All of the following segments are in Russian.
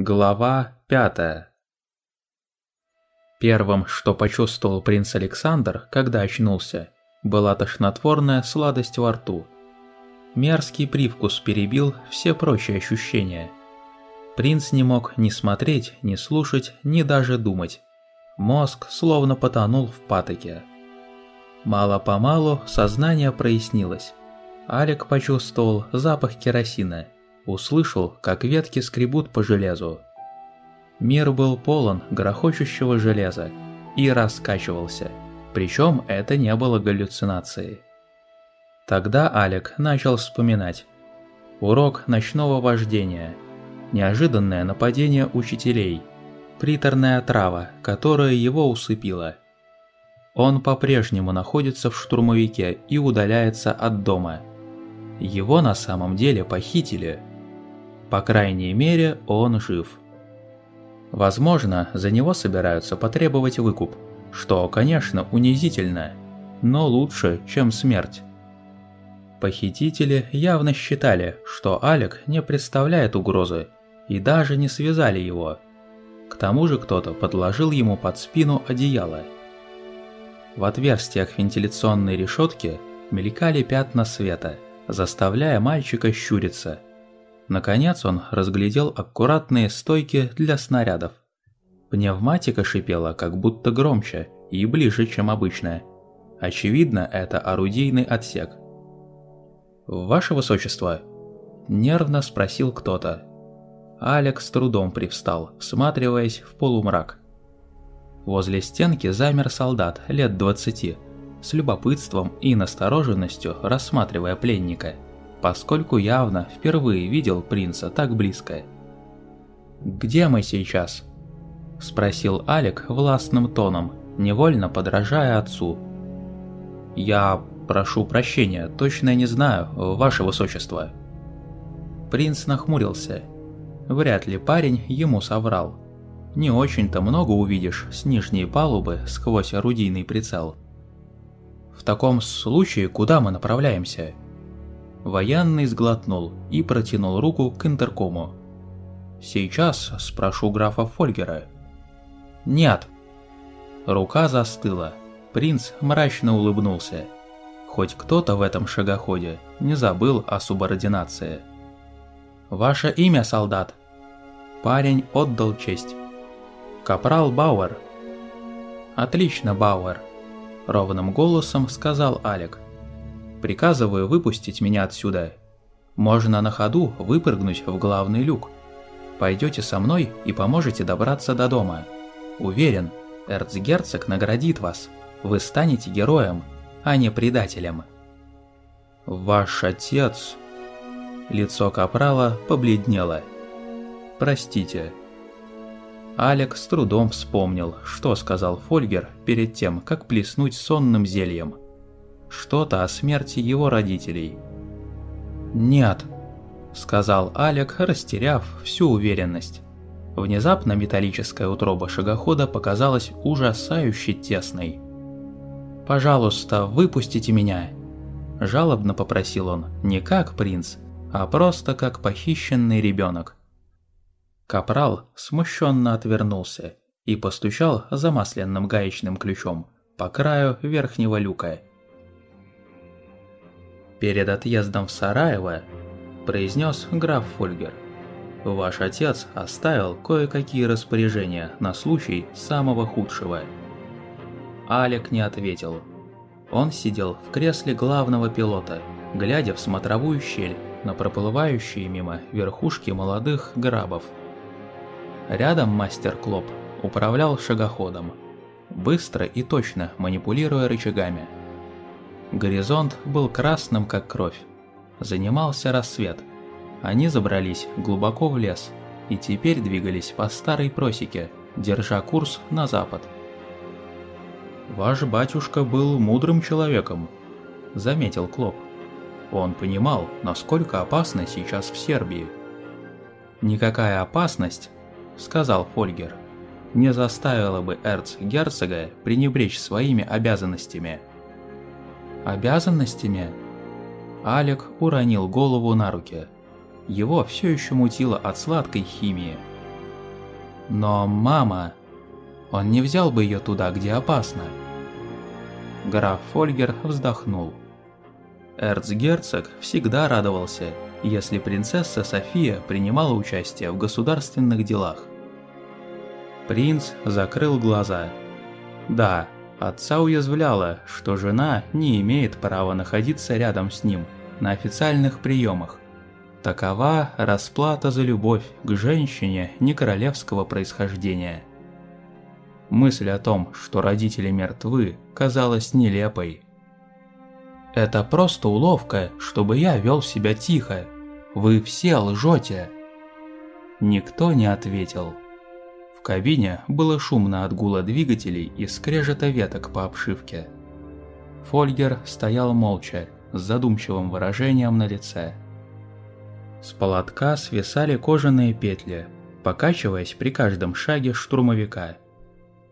Глава пятая Первым, что почувствовал принц Александр, когда очнулся, была тошнотворная сладость во рту. Мерзкий привкус перебил все прочие ощущения. Принц не мог ни смотреть, ни слушать, ни даже думать. Мозг словно потонул в патоке. Мало-помалу сознание прояснилось. Алик почувствовал запах керосина, услышал, как ветки скребут по железу. Мир был полон грохочущего железа и раскачивался, причем это не было галлюцинацией. Тогда Алек начал вспоминать. Урок ночного вождения, неожиданное нападение учителей, приторная трава, которая его усыпила. Он по-прежнему находится в штурмовике и удаляется от дома. Его на самом деле похитили. По крайней мере, он жив. Возможно, за него собираются потребовать выкуп, что, конечно, унизительно, но лучше, чем смерть. Похитители явно считали, что Алек не представляет угрозы, и даже не связали его. К тому же кто-то подложил ему под спину одеяло. В отверстиях вентиляционной решетки мелькали пятна света, заставляя мальчика щуриться – Наконец он разглядел аккуратные стойки для снарядов. Пневматика шипела как будто громче и ближе, чем обычно. Очевидно, это орудийный отсек. «Ваше Высочество?» – нервно спросил кто-то. Алекс с трудом привстал, всматриваясь в полумрак. Возле стенки замер солдат лет двадцати, с любопытством и настороженностью рассматривая пленника – поскольку явно впервые видел принца так близко. «Где мы сейчас?» – спросил Алик властным тоном, невольно подражая отцу. «Я прошу прощения, точно не знаю, ваше высочество». Принц нахмурился. Вряд ли парень ему соврал. Не очень-то много увидишь с нижней палубы сквозь орудийный прицел. «В таком случае куда мы направляемся?» Военный сглотнул и протянул руку к интеркому. «Сейчас спрошу графа Фольгера». «Нет». Рука застыла. Принц мрачно улыбнулся. Хоть кто-то в этом шагоходе не забыл о субординации. «Ваше имя, солдат?» Парень отдал честь. «Капрал Бауэр». «Отлично, Бауэр», — ровным голосом сказал Алек. Приказываю выпустить меня отсюда. Можно на ходу выпрыгнуть в главный люк. Пойдете со мной и поможете добраться до дома. Уверен, эрцгерцог наградит вас. Вы станете героем, а не предателем. Ваш отец... Лицо Капрала побледнело. Простите. Алекс с трудом вспомнил, что сказал Фольгер перед тем, как плеснуть сонным зельем что-то о смерти его родителей. «Нет», — сказал Алек, растеряв всю уверенность. Внезапно металлическая утроба шагохода показалась ужасающе тесной. «Пожалуйста, выпустите меня!» Жалобно попросил он, не как принц, а просто как похищенный ребенок. Капрал смущенно отвернулся и постучал замасленным гаечным ключом по краю верхнего люка. Перед отъездом в Сараево произнес граф Фольгер. Ваш отец оставил кое-какие распоряжения на случай самого худшего. Алек не ответил. Он сидел в кресле главного пилота, глядя в смотровую щель на проплывающие мимо верхушки молодых грабов. Рядом мастер Клоп управлял шагоходом, быстро и точно манипулируя рычагами – Горизонт был красным, как кровь. Занимался рассвет. Они забрались глубоко в лес и теперь двигались по старой просеке, держа курс на запад. «Ваш батюшка был мудрым человеком», – заметил Клоп. Он понимал, насколько опасно сейчас в Сербии. «Никакая опасность», – сказал Фольгер, – «не заставила бы эрцгерцога пренебречь своими обязанностями» обязанностями?» Алек уронил голову на руки. Его все еще мутило от сладкой химии. Но мама... Он не взял бы ее туда, где опасно. Граф Фольгер вздохнул. Эрцгерцог всегда радовался, если принцесса София принимала участие в государственных делах. Принц закрыл глаза. Да, отца уязвляло, что жена не имеет права находиться рядом с ним на официальных приемах. Такова расплата за любовь к женщине не королевского происхождения. Мысль о том, что родители мертвы, казалась нелепой. «Это просто уловка, чтобы я вел себя тихо. Вы все лжете!» Никто не ответил. Кабине было шумно от гула двигателей и скрежета веток по обшивке. Фольгер стоял молча, с задумчивым выражением на лице. С полотка свисали кожаные петли, покачиваясь при каждом шаге штурмовика.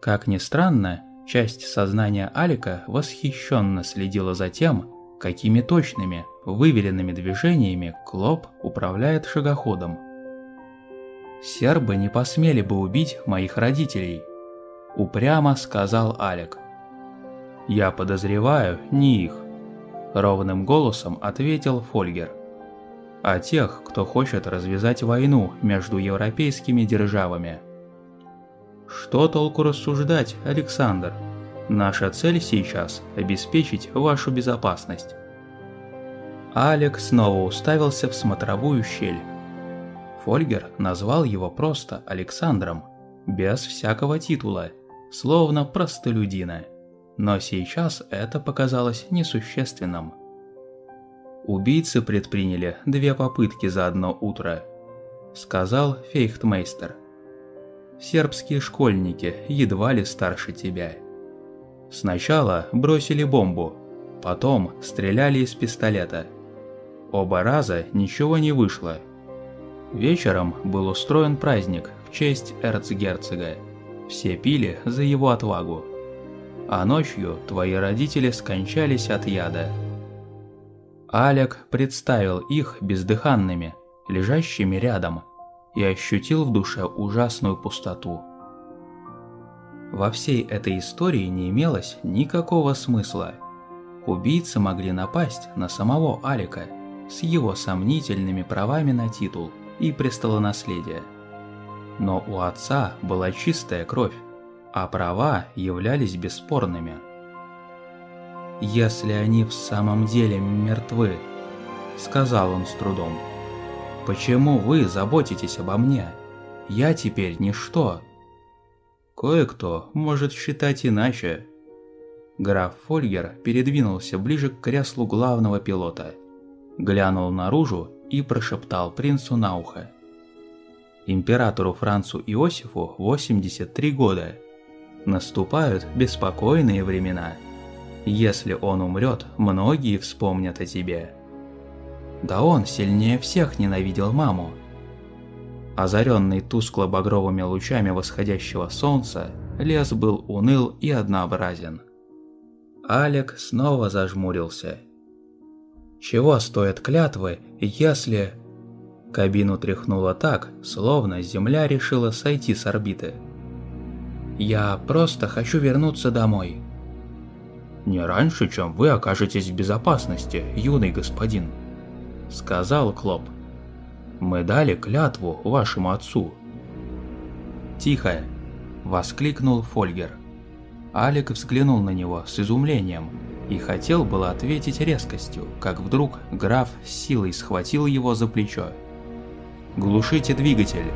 Как ни странно, часть сознания Алика восхищенно следила за тем, какими точными, выверенными движениями Клоп управляет шагоходом. «Сербы не посмели бы убить моих родителей», – упрямо сказал Алик. «Я подозреваю не их», – ровным голосом ответил Фольгер. «А тех, кто хочет развязать войну между европейскими державами». «Что толку рассуждать, Александр? Наша цель сейчас – обеспечить вашу безопасность». Алек снова уставился в смотровую щель. Фольгер назвал его просто Александром, без всякого титула, словно простолюдина. Но сейчас это показалось несущественным. Убийцы предприняли две попытки за одно утро, сказал Фейхтмейстер. Сербские школьники едва ли старше тебя. Сначала бросили бомбу, потом стреляли из пистолета. Оба раза ничего не вышло, Вечером был устроен праздник в честь эрцгерцога. Все пили за его отвагу. А ночью твои родители скончались от яда. Алек представил их бездыханными, лежащими рядом, и ощутил в душе ужасную пустоту. Во всей этой истории не имелось никакого смысла. Убийцы могли напасть на самого Алика с его сомнительными правами на титул – и престолонаследия. Но у отца была чистая кровь, а права являлись бесспорными. «Если они в самом деле мертвы», — сказал он с трудом, — «почему вы заботитесь обо мне? Я теперь ничто». Кое-кто может считать иначе. Граф Фольгер передвинулся ближе к креслу главного пилота, глянул наружу и прошептал принцу на ухо. Императору Францу Иосифу 83 года. Наступают беспокойные времена. Если он умрет, многие вспомнят о тебе. Да он сильнее всех ненавидел маму. Озаренный тускло-багровыми лучами восходящего солнца, лес был уныл и однообразен. Алек снова зажмурился чего стоят клятвы, если... Кабину тряхнуло так, словно Земля решила сойти с орбиты. «Я просто хочу вернуться домой». «Не раньше, чем вы окажетесь в безопасности, юный господин», — сказал Клоп. «Мы дали клятву вашему отцу». «Тихо!» — воскликнул Фольгер. Алик взглянул на него с изумлением и хотел было ответить резкостью, как вдруг граф силой схватил его за плечо. «Глушите двигатель!»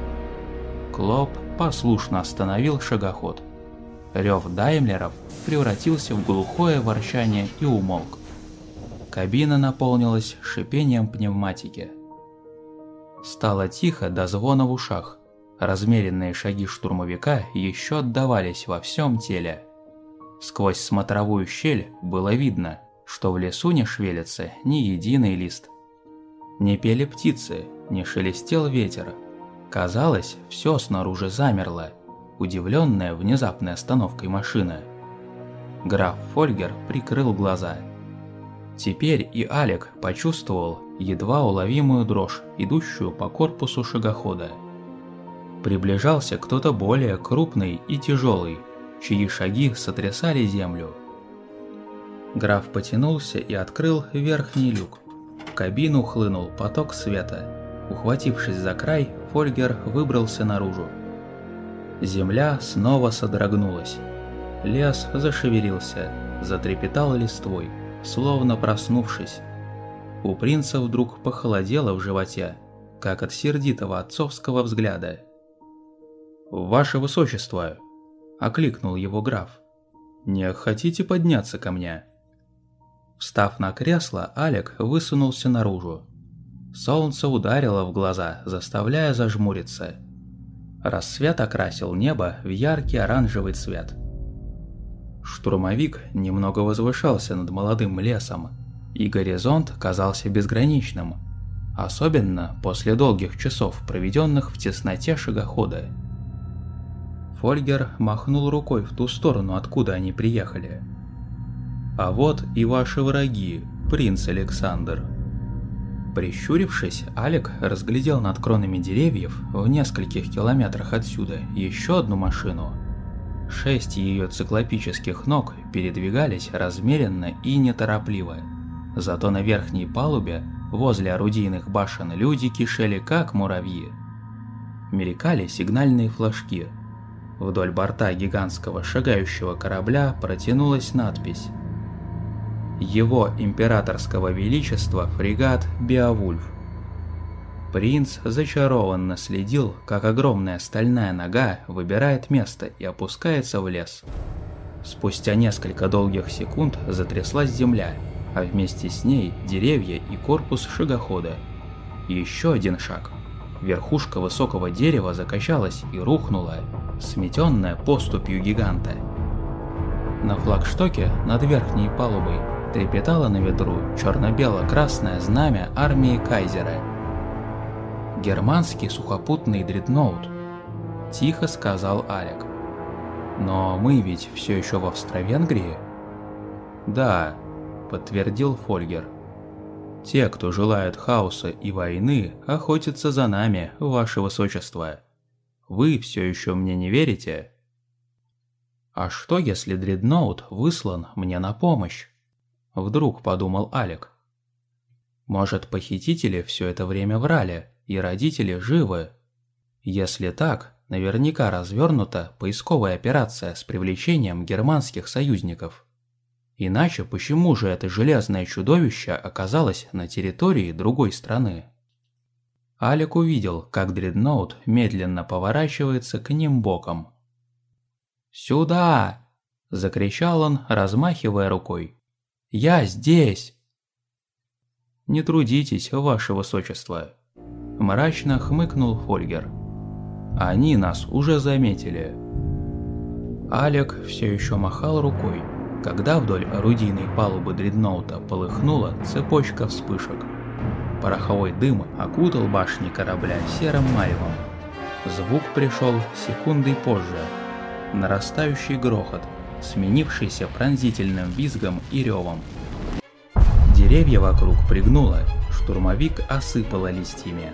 Клоп послушно остановил шагоход. Рев Даймлеров превратился в глухое ворчание и умолк. Кабина наполнилась шипением пневматики. Стало тихо до звона в ушах. Размеренные шаги штурмовика еще отдавались во всем теле. Сквозь смотровую щель было видно, что в лесу не шевелится ни единый лист. Не пели птицы, не шелестел ветер. Казалось, все снаружи замерло, удивленная внезапной остановкой машины. Граф Фольгер прикрыл глаза. Теперь и Алек почувствовал едва уловимую дрожь, идущую по корпусу шагохода. Приближался кто-то более крупный и тяжелый, чьи шаги сотрясали землю. Граф потянулся и открыл верхний люк. В кабину хлынул поток света. Ухватившись за край, Фольгер выбрался наружу. Земля снова содрогнулась. Лес зашевелился, затрепетал листвой, словно проснувшись. У принца вдруг похолодело в животе, как от сердитого отцовского взгляда. «Ваше высочество!» – окликнул его граф. «Не хотите подняться ко мне?» Встав на кресло, Алек высунулся наружу. Солнце ударило в глаза, заставляя зажмуриться. Рассвет окрасил небо в яркий оранжевый цвет. Штурмовик немного возвышался над молодым лесом, и горизонт казался безграничным, особенно после долгих часов, проведенных в тесноте шагохода. Фольгер махнул рукой в ту сторону, откуда они приехали. «А вот и ваши враги, принц Александр», Прищурившись, Алек разглядел над кронами деревьев в нескольких километрах отсюда еще одну машину. Шесть ее циклопических ног передвигались размеренно и неторопливо. Зато на верхней палубе, возле орудийных башен, люди кишели как муравьи. Мелькали сигнальные флажки. Вдоль борта гигантского шагающего корабля протянулась надпись его императорского величества фрегат Беовульф. Принц зачарованно следил, как огромная стальная нога выбирает место и опускается в лес. Спустя несколько долгих секунд затряслась земля, а вместе с ней деревья и корпус шагохода. Еще один шаг. Верхушка высокого дерева закачалась и рухнула, сметенная поступью гиганта. На флагштоке над верхней палубой трепетало на ветру черно-бело-красное знамя армии Кайзера. «Германский сухопутный дредноут», – тихо сказал Алек. «Но мы ведь все еще в Австро-Венгрии?» «Да», – подтвердил Фольгер. «Те, кто желают хаоса и войны, охотятся за нами, ваше высочество. Вы все еще мне не верите?» «А что, если дредноут выслан мне на помощь?» Вдруг подумал Алек. Может, похитители все это время врали, и родители живы? Если так, наверняка развернута поисковая операция с привлечением германских союзников. Иначе почему же это железное чудовище оказалось на территории другой страны? Алек увидел, как дредноут медленно поворачивается к ним боком. «Сюда!» – закричал он, размахивая рукой. Я здесь!» «Не трудитесь, ваше высочество!» Мрачно хмыкнул Фольгер. «Они нас уже заметили!» Алек все еще махал рукой, когда вдоль орудийной палубы дредноута полыхнула цепочка вспышек. Пороховой дым окутал башни корабля серым маревом. Звук пришел секундой позже. Нарастающий грохот – сменившийся пронзительным визгом и ревом. Деревья вокруг пригнуло, штурмовик осыпало листьями.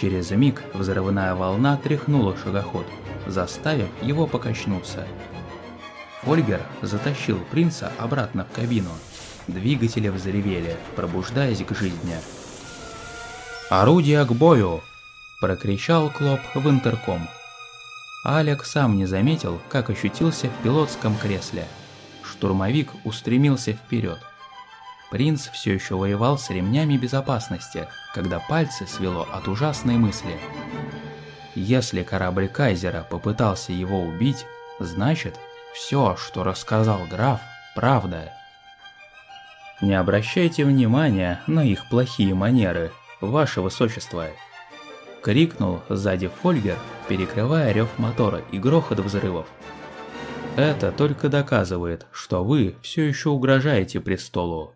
Через миг взрывная волна тряхнула шагоход, заставив его покачнуться. Фольгер затащил принца обратно в кабину. Двигатели взревели, пробуждаясь к жизни. «Орудие к бою!» – прокричал Клоп в интерком. Алек сам не заметил, как ощутился в пилотском кресле. Штурмовик устремился вперед. Принц все еще воевал с ремнями безопасности, когда пальцы свело от ужасной мысли. Если корабль Кайзера попытался его убить, значит, все, что рассказал граф, правда. Не обращайте внимания на их плохие манеры, ваше высочество. Крикнул сзади Фольгер, перекрывая рев мотора и грохот взрывов. Это только доказывает, что вы все еще угрожаете престолу.